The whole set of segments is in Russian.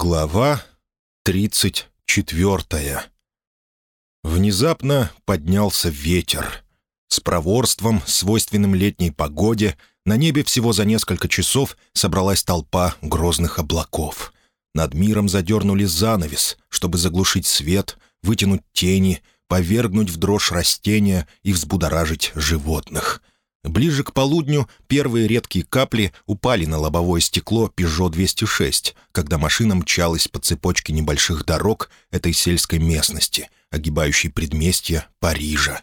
Глава тридцать четвертая. Внезапно поднялся ветер. С проворством, свойственным летней погоде, на небе всего за несколько часов собралась толпа грозных облаков. Над миром задернули занавес, чтобы заглушить свет, вытянуть тени, повергнуть в дрожь растения и взбудоражить животных — Ближе к полудню первые редкие капли упали на лобовое стекло «Пежо 206», когда машина мчалась по цепочке небольших дорог этой сельской местности, огибающей предместья Парижа.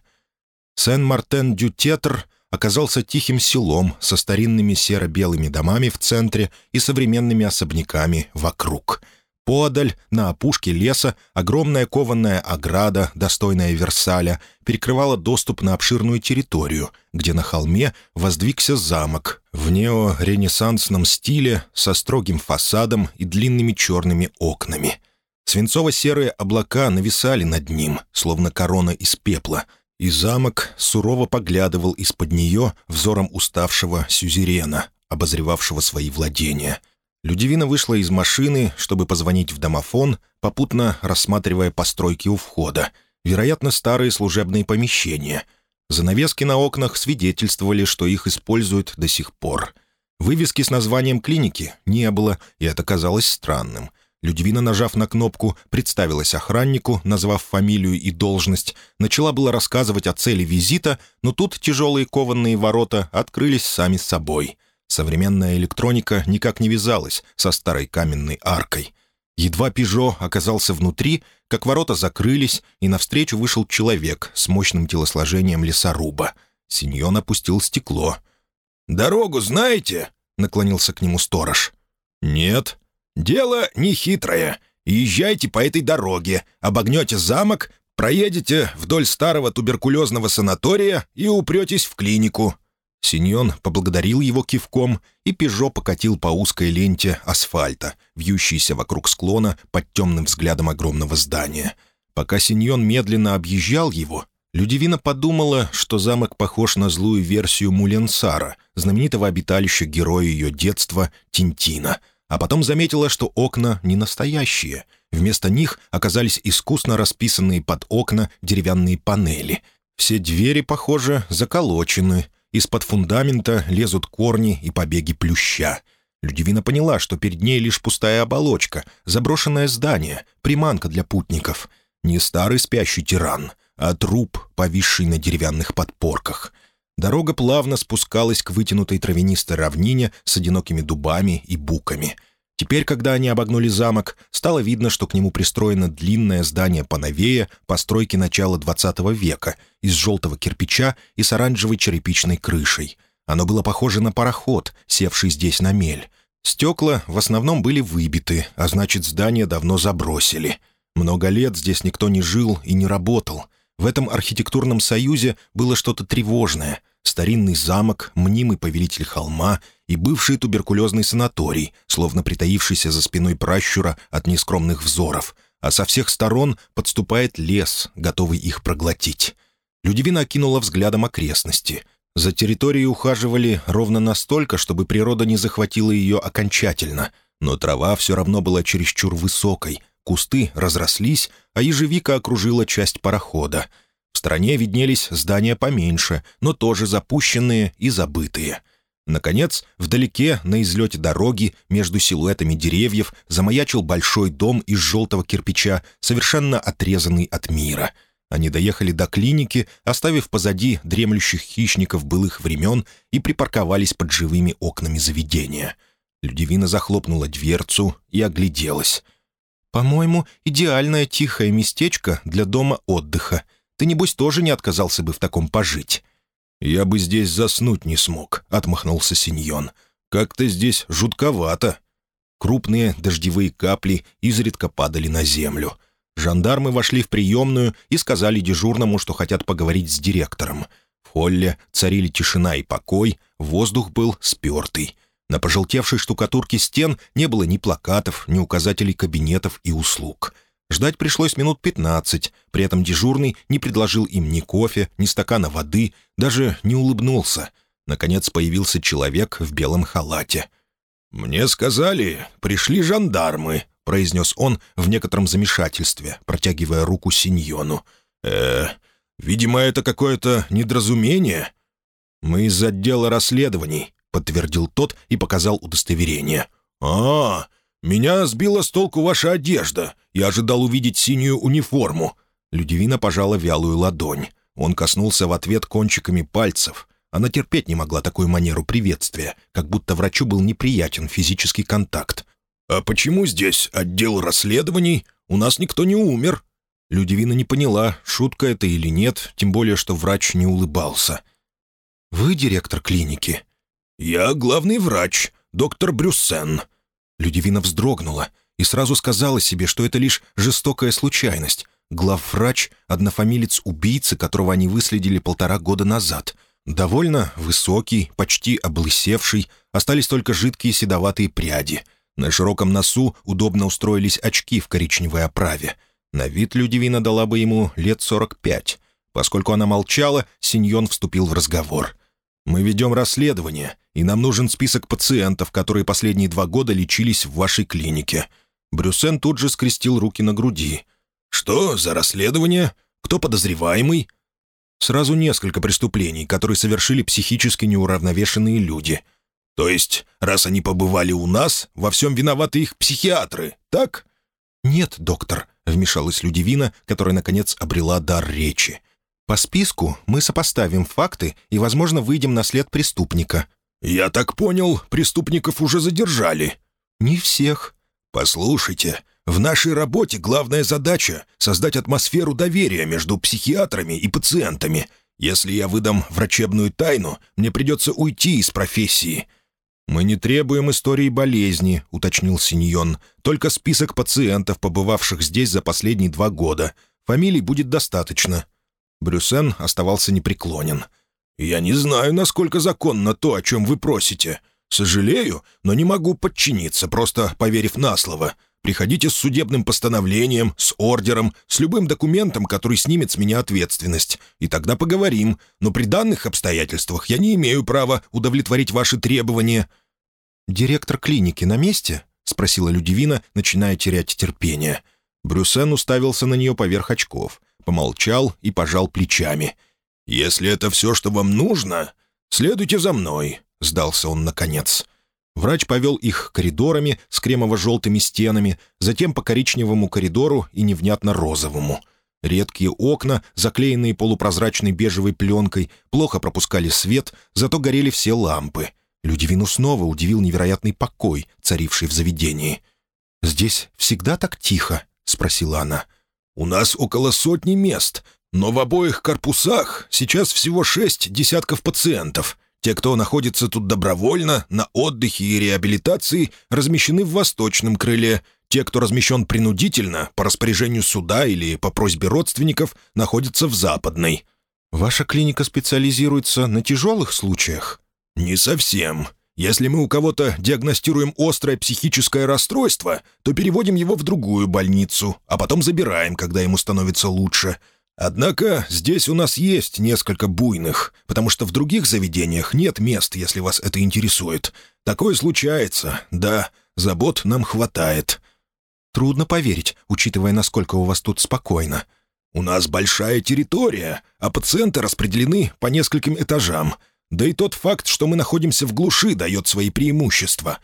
Сен-Мартен-Дю-Тетр оказался тихим селом со старинными серо-белыми домами в центре и современными особняками вокруг — Подаль, на опушке леса, огромная кованная ограда, достойная Версаля, перекрывала доступ на обширную территорию, где на холме воздвигся замок в неоренессансном стиле со строгим фасадом и длинными черными окнами. Свинцово-серые облака нависали над ним, словно корона из пепла, и замок сурово поглядывал из-под нее взором уставшего сюзерена, обозревавшего свои владения — Людивина вышла из машины, чтобы позвонить в домофон, попутно рассматривая постройки у входа. Вероятно, старые служебные помещения. Занавески на окнах свидетельствовали, что их используют до сих пор. Вывески с названием клиники не было, и это казалось странным. Людвина, нажав на кнопку, представилась охраннику, назвав фамилию и должность, начала было рассказывать о цели визита, но тут тяжелые кованные ворота открылись сами собой — Современная электроника никак не вязалась со старой каменной аркой. Едва «Пежо» оказался внутри, как ворота закрылись, и навстречу вышел человек с мощным телосложением лесоруба. Синьон опустил стекло. «Дорогу знаете?» — наклонился к нему сторож. «Нет». «Дело нехитрое. Езжайте по этой дороге, обогнете замок, проедете вдоль старого туберкулезного санатория и упретесь в клинику. Синьон поблагодарил его кивком, и «Пежо» покатил по узкой ленте асфальта, вьющейся вокруг склона под темным взглядом огромного здания. Пока Синьон медленно объезжал его, Людивина подумала, что замок похож на злую версию Муленсара, знаменитого обиталища героя ее детства Тинтина, а потом заметила, что окна не настоящие. Вместо них оказались искусно расписанные под окна деревянные панели. Все двери, похоже, заколочены, из-под фундамента лезут корни и побеги плюща. Людивина поняла, что перед ней лишь пустая оболочка, заброшенное здание, приманка для путников. Не старый спящий тиран, а труп, повисший на деревянных подпорках. Дорога плавно спускалась к вытянутой травянистой равнине с одинокими дубами и буками — Теперь, когда они обогнули замок, стало видно, что к нему пристроено длинное здание поновее, постройки начала XX века, из желтого кирпича и с оранжевой черепичной крышей. Оно было похоже на пароход, севший здесь на мель. Стекла в основном были выбиты, а значит, здание давно забросили. Много лет здесь никто не жил и не работал. В этом архитектурном союзе было что-то тревожное — старинный замок, мнимый повелитель холма и бывший туберкулезный санаторий, словно притаившийся за спиной пращура от нескромных взоров, а со всех сторон подступает лес, готовый их проглотить. Людивина окинула взглядом окрестности. За территорией ухаживали ровно настолько, чтобы природа не захватила ее окончательно, но трава все равно была чересчур высокой, кусты разрослись, а ежевика окружила часть парохода — в стране виднелись здания поменьше, но тоже запущенные и забытые. Наконец, вдалеке, на излете дороги, между силуэтами деревьев, замаячил большой дом из желтого кирпича, совершенно отрезанный от мира. Они доехали до клиники, оставив позади дремлющих хищников былых времен и припарковались под живыми окнами заведения. Людивина захлопнула дверцу и огляделась. «По-моему, идеальное тихое местечко для дома отдыха», ты, небось, тоже не отказался бы в таком пожить». «Я бы здесь заснуть не смог», — отмахнулся Синьон. «Как-то здесь жутковато». Крупные дождевые капли изредка падали на землю. Жандармы вошли в приемную и сказали дежурному, что хотят поговорить с директором. В холле царили тишина и покой, воздух был спертый. На пожелтевшей штукатурке стен не было ни плакатов, ни указателей кабинетов и услуг — Ждать пришлось минут пятнадцать, при этом дежурный не предложил им ни кофе, ни стакана воды, даже не улыбнулся. Наконец появился человек в белом халате. «Мне сказали, пришли жандармы», — произнес он в некотором замешательстве, протягивая руку Синьону. э видимо, это какое-то недоразумение». «Мы из отдела расследований», — подтвердил тот и показал удостоверение. «А, меня сбила с толку ваша одежда. Я ожидал увидеть синюю униформу». Людивина пожала вялую ладонь. Он коснулся в ответ кончиками пальцев. Она терпеть не могла такую манеру приветствия, как будто врачу был неприятен физический контакт. «А почему здесь отдел расследований? У нас никто не умер». Людивина не поняла, шутка это или нет, тем более, что врач не улыбался. «Вы директор клиники?» «Я главный врач, доктор Брюссен». Людивина вздрогнула и сразу сказала себе, что это лишь жестокая случайность. Главврач — однофамилец убийцы, которого они выследили полтора года назад. Довольно высокий, почти облысевший, остались только жидкие седоватые пряди — на широком носу удобно устроились очки в коричневой оправе. На вид Людивина дала бы ему лет сорок пять. Поскольку она молчала, Синьон вступил в разговор. «Мы ведем расследование, и нам нужен список пациентов, которые последние два года лечились в вашей клинике». Брюсен тут же скрестил руки на груди. «Что за расследование? Кто подозреваемый?» «Сразу несколько преступлений, которые совершили психически неуравновешенные люди», то есть, раз они побывали у нас, во всем виноваты их психиатры, так?» «Нет, доктор», — вмешалась Людивина, которая, наконец, обрела дар речи. «По списку мы сопоставим факты и, возможно, выйдем на след преступника». «Я так понял, преступников уже задержали». «Не всех». «Послушайте, в нашей работе главная задача — создать атмосферу доверия между психиатрами и пациентами. Если я выдам врачебную тайну, мне придется уйти из профессии. «Мы не требуем истории болезни», — уточнил Синьон. «Только список пациентов, побывавших здесь за последние два года. Фамилий будет достаточно». Брюсен оставался непреклонен. «Я не знаю, насколько законно то, о чем вы просите. Сожалею, но не могу подчиниться, просто поверив на слово. Приходите с судебным постановлением, с ордером, с любым документом, который снимет с меня ответственность. И тогда поговорим. Но при данных обстоятельствах я не имею права удовлетворить ваши требования». «Директор клиники на месте?» — спросила Людивина, начиная терять терпение. Брюсен уставился на нее поверх очков, помолчал и пожал плечами. «Если это все, что вам нужно, следуйте за мной», — сдался он наконец. Врач повел их коридорами с кремово-желтыми стенами, затем по коричневому коридору и невнятно-розовому. Редкие окна, заклеенные полупрозрачной бежевой пленкой, плохо пропускали свет, зато горели все лампы. Людивину снова удивил невероятный покой, царивший в заведении. «Здесь всегда так тихо?» — спросила она. «У нас около сотни мест, но в обоих корпусах сейчас всего шесть десятков пациентов. Те, кто находится тут добровольно, на отдыхе и реабилитации, размещены в восточном крыле. Те, кто размещен принудительно, по распоряжению суда или по просьбе родственников, находятся в западной. Ваша клиника специализируется на тяжелых случаях? Не совсем. Если мы у кого-то диагностируем острое психическое расстройство, то переводим его в другую больницу, а потом забираем, когда ему становится лучше – Однако здесь у нас есть несколько буйных, потому что в других заведениях нет мест, если вас это интересует. Такое случается, да, забот нам хватает». «Трудно поверить, учитывая, насколько у вас тут спокойно». «У нас большая территория, а пациенты распределены по нескольким этажам. Да и тот факт, что мы находимся в глуши, дает свои преимущества».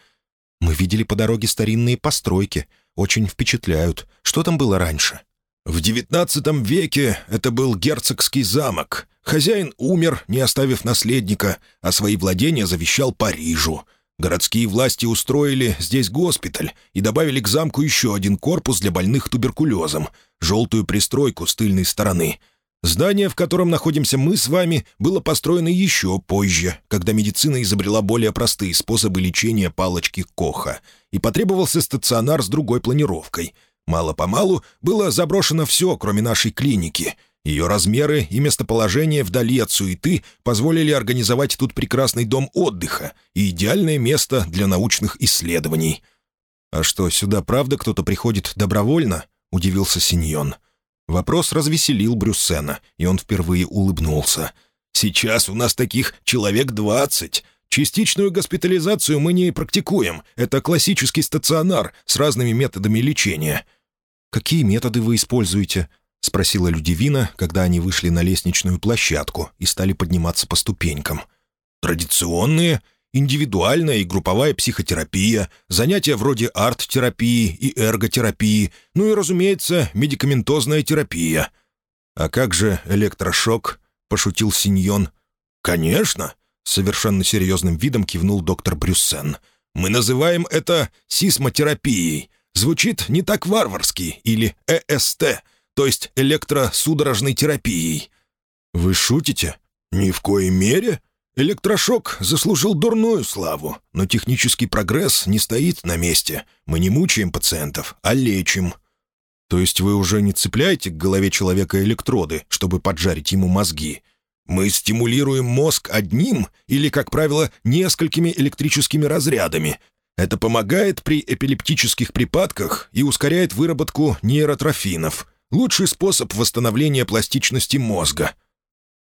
«Мы видели по дороге старинные постройки. Очень впечатляют. Что там было раньше?» В девятнадцатом веке это был герцогский замок. Хозяин умер, не оставив наследника, а свои владения завещал Парижу. Городские власти устроили здесь госпиталь и добавили к замку еще один корпус для больных туберкулезом, желтую пристройку с тыльной стороны. Здание, в котором находимся мы с вами, было построено еще позже, когда медицина изобрела более простые способы лечения палочки Коха, и потребовался стационар с другой планировкой — Мало-помалу было заброшено все, кроме нашей клиники. Ее размеры и местоположение вдали от суеты позволили организовать тут прекрасный дом отдыха и идеальное место для научных исследований. «А что, сюда правда кто-то приходит добровольно?» — удивился Синьон. Вопрос развеселил Брюссена, и он впервые улыбнулся. «Сейчас у нас таких человек двадцать. Частичную госпитализацию мы не практикуем. Это классический стационар с разными методами лечения». «Какие методы вы используете?» — спросила Людивина, когда они вышли на лестничную площадку и стали подниматься по ступенькам. «Традиционные индивидуальная и групповая психотерапия, занятия вроде арт-терапии и эрготерапии, ну и, разумеется, медикаментозная терапия. «А как же электрошок?» — пошутил Синьон. «Конечно!» — совершенно серьезным видом кивнул доктор Брюссен. «Мы называем это сисмотерапией. Звучит не так варварски, или ЭСТ, то есть электросудорожной терапией». «Вы шутите?» «Ни в коей мере. Электрошок заслужил дурную славу, но технический прогресс не стоит на месте. Мы не мучаем пациентов, а лечим». «То есть вы уже не цепляете к голове человека электроды, чтобы поджарить ему мозги?» Мы стимулируем мозг одним или, как правило, несколькими электрическими разрядами. Это помогает при эпилептических припадках и ускоряет выработку нейротрофинов. Лучший способ восстановления пластичности мозга.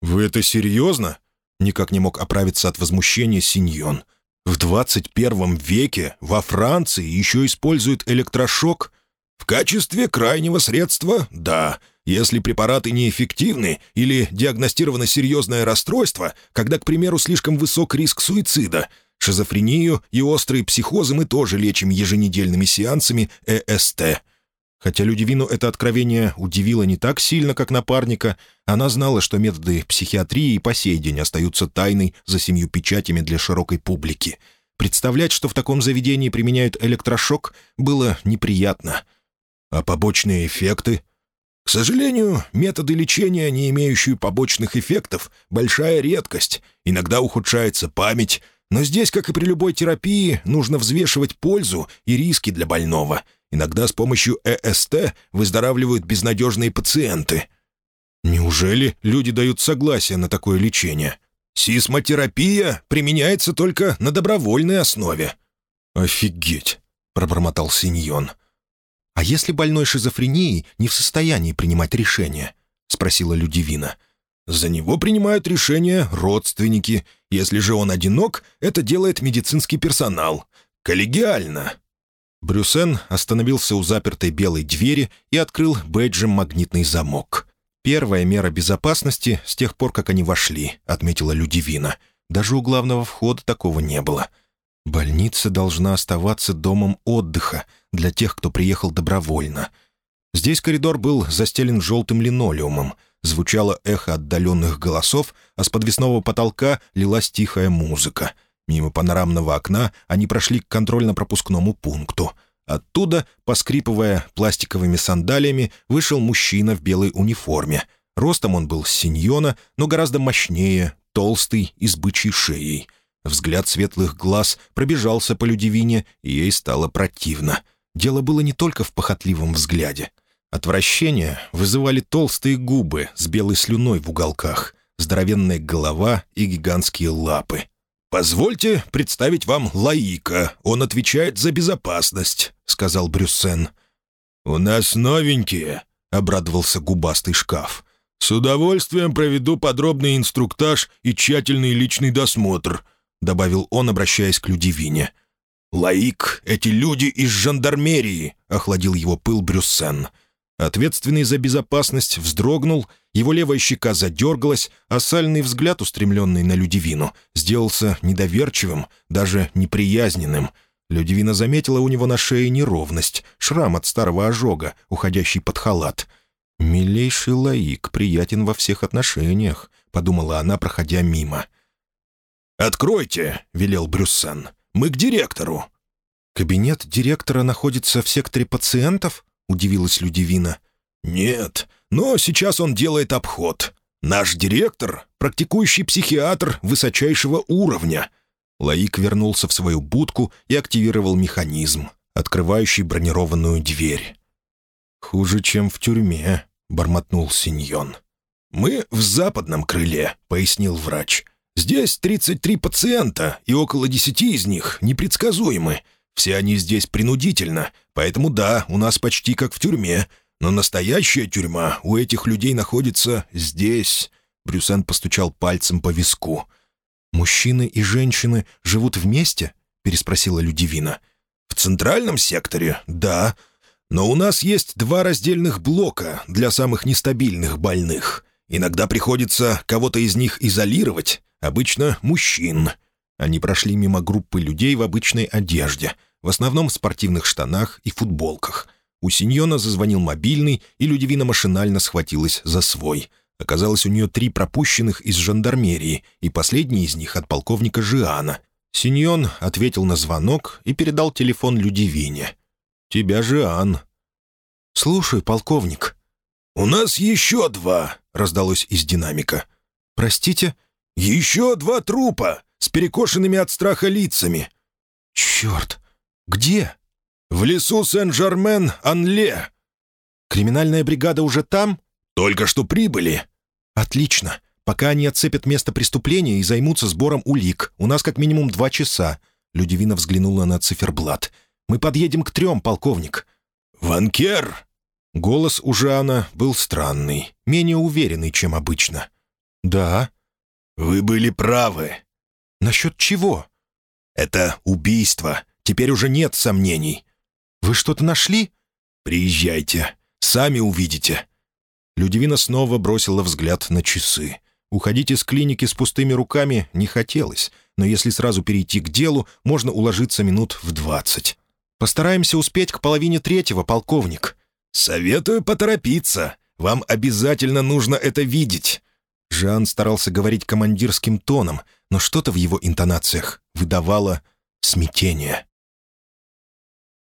«Вы это серьезно?» Никак не мог оправиться от возмущения Синьон. «В 21 веке во Франции еще используют электрошок?» «В качестве крайнего средства — да. Если препараты неэффективны или диагностировано серьезное расстройство, когда, к примеру, слишком высок риск суицида, шизофрению и острые психозы мы тоже лечим еженедельными сеансами ЭСТ. Хотя Людивину это откровение удивило не так сильно, как напарника, она знала, что методы психиатрии по сей день остаются тайной за семью печатями для широкой публики. Представлять, что в таком заведении применяют электрошок, было неприятно. А побочные эффекты? К сожалению, методы лечения, не имеющие побочных эффектов, большая редкость. Иногда ухудшается память, но здесь, как и при любой терапии, нужно взвешивать пользу и риски для больного — Иногда с помощью ЭСТ выздоравливают безнадежные пациенты. Неужели люди дают согласие на такое лечение? Сисмотерапия применяется только на добровольной основе. «Офигеть!» — пробормотал Синьон. «А если больной шизофренией не в состоянии принимать решения?» — спросила Людивина. «За него принимают решения родственники. Если же он одинок, это делает медицинский персонал. Коллегиально. Брюсен остановился у запертой белой двери и открыл бейджем магнитный замок. «Первая мера безопасности с тех пор, как они вошли», — отметила Людивина. «Даже у главного входа такого не было. Больница должна оставаться домом отдыха для тех, кто приехал добровольно». Здесь коридор был застелен желтым линолеумом. Звучало эхо отдаленных голосов, а с подвесного потолка лилась тихая музыка — Мимо панорамного окна они прошли к контрольно-пропускному пункту. Оттуда, поскрипывая пластиковыми сандалиями, вышел мужчина в белой униформе. Ростом он был синьона, но гораздо мощнее, толстый и с бычьей шеей. Взгляд светлых глаз пробежался по Людивине, и ей стало противно. Дело было не только в похотливом взгляде. Отвращение вызывали толстые губы с белой слюной в уголках, здоровенная голова и гигантские лапы. «Позвольте представить вам Лаика. Он отвечает за безопасность», — сказал Брюссен. «У нас новенькие», — обрадовался губастый шкаф. «С удовольствием проведу подробный инструктаж и тщательный личный досмотр», — добавил он, обращаясь к Людивине. «Лаик — эти люди из жандармерии», — охладил его пыл Брюссен. Ответственный за безопасность вздрогнул, его левая щека задергалась, а сальный взгляд, устремленный на Людивину, сделался недоверчивым, даже неприязненным. Людивина заметила у него на шее неровность, шрам от старого ожога, уходящий под халат. «Милейший лаик, приятен во всех отношениях», — подумала она, проходя мимо. «Откройте», — велел Брюссан. «Мы к директору». «Кабинет директора находится в секторе пациентов?» Удивилась Людивина. «Нет, но сейчас он делает обход. Наш директор — практикующий психиатр высочайшего уровня». Лаик вернулся в свою будку и активировал механизм, открывающий бронированную дверь. «Хуже, чем в тюрьме», — бормотнул Синьон. «Мы в западном крыле», — пояснил врач. «Здесь 33 пациента, и около 10 из них непредсказуемы. Все они здесь принудительно, поэтому да, у нас почти как в тюрьме. Но настоящая тюрьма у этих людей находится здесь». Брюсен постучал пальцем по виску. «Мужчины и женщины живут вместе?» — переспросила Людивина. «В центральном секторе — да. Но у нас есть два раздельных блока для самых нестабильных больных. Иногда приходится кого-то из них изолировать, обычно мужчин». Они прошли мимо группы людей в обычной одежде, в основном в спортивных штанах и футболках. У Синьона зазвонил мобильный, и Людивина машинально схватилась за свой. Оказалось, у нее три пропущенных из жандармерии, и последний из них от полковника Жиана. Синьон ответил на звонок и передал телефон Людивине. «Тебя Жиан». «Слушай, полковник». «У нас еще два», — раздалось из динамика. «Простите?» «Еще два трупа с перекошенными от страха лицами». «Черт! Где?» «В лесу Сен-Жермен-Анле». «Криминальная бригада уже там?» «Только что прибыли». «Отлично. Пока они отцепят место преступления и займутся сбором улик. У нас как минимум два часа». Людивина взглянула на циферблат. «Мы подъедем к трем, полковник». «Ванкер!» Голос у Жана был странный, менее уверенный, чем обычно. «Да». «Вы были правы». «Насчет чего?» «Это убийство. Теперь уже нет сомнений». «Вы что-то нашли?» «Приезжайте. Сами увидите». Людивина снова бросила взгляд на часы. Уходить из клиники с пустыми руками не хотелось, но если сразу перейти к делу, можно уложиться минут в двадцать. «Постараемся успеть к половине третьего, полковник». «Советую поторопиться. Вам обязательно нужно это видеть». Жан старался говорить командирским тоном, но что-то в его интонациях выдавало смятение.